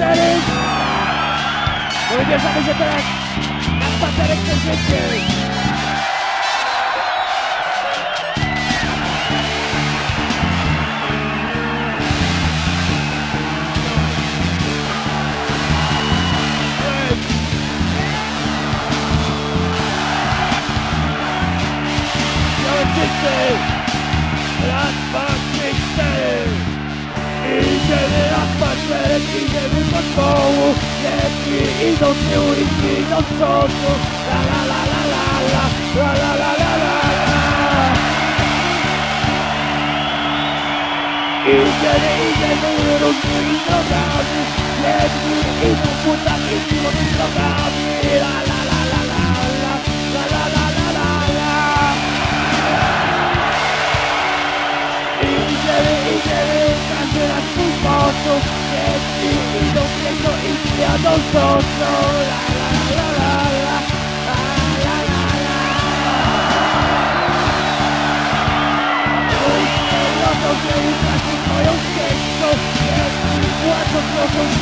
pathetic! When he gets on his attack, that's pathetic position! City! Gladbach City! Ich bin Gladbach City! Idziemy po kołu Jedni idą z tyłu, przodu La la la la la la La la la la la la będą stąd, Moją ścieżką, jak płacą, krocząc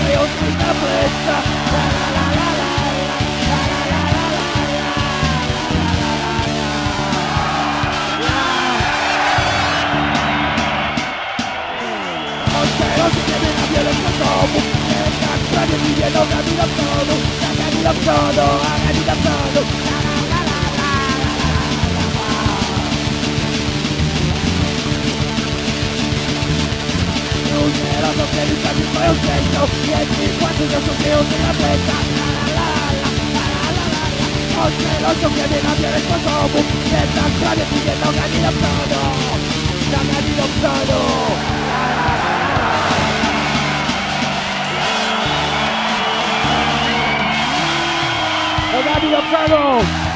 na plecach decidiendo camino todo, todo, todo. Numeroso que mi camino fue un texto Y en mi cuarto yo sufrí un día presa Numeroso que todo todo Edario Prado.